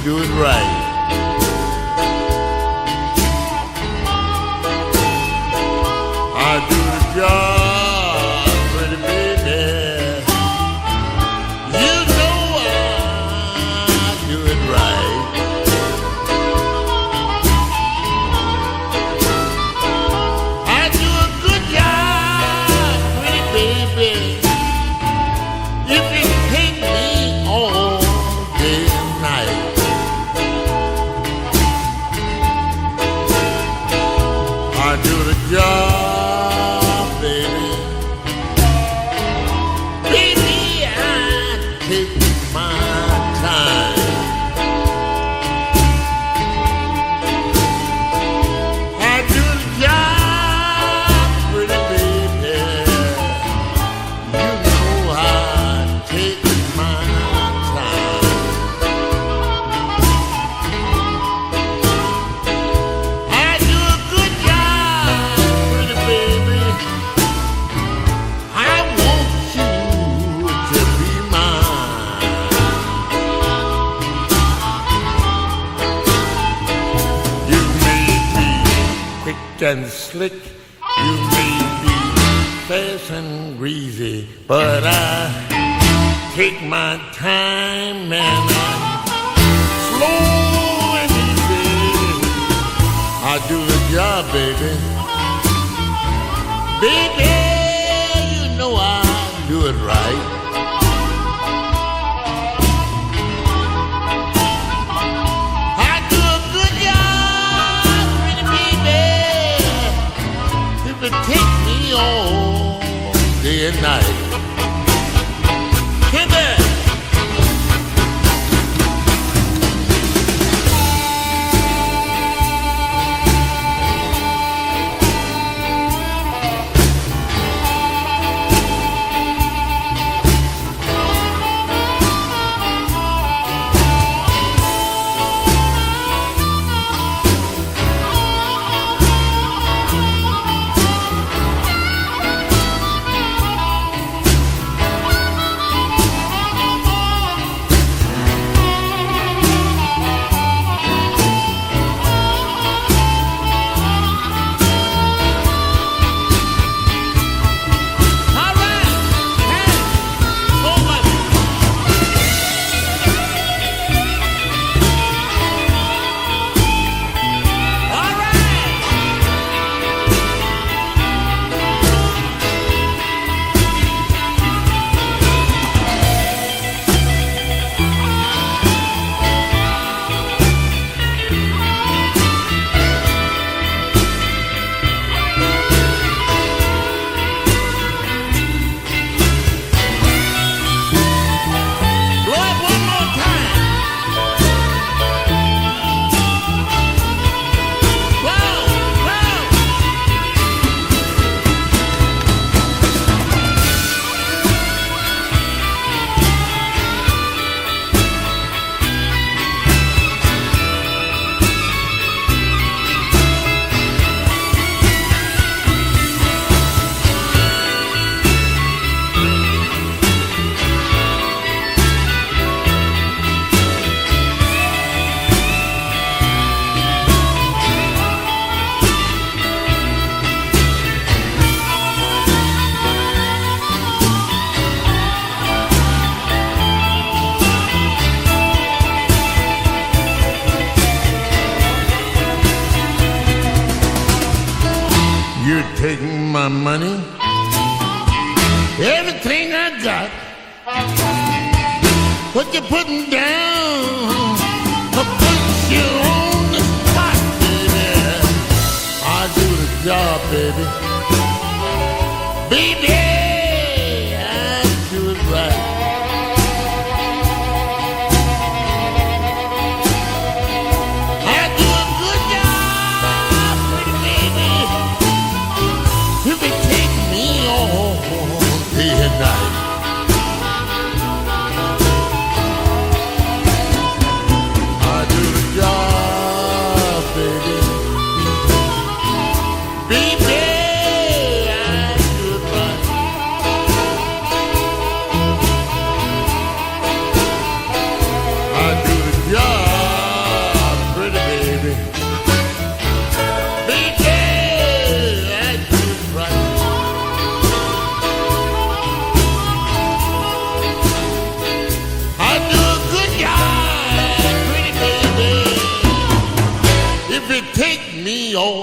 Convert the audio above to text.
I do it right. I do the job, pretty baby. You know I do it right. I do a good job, pretty baby. And slick. You may be fast and greasy, but I take my time and I'm slow and easy. I do the job, baby. Baby, you know I do it right. Day you're putting down, I put you on the spot, baby. I do the job, baby. Baby, and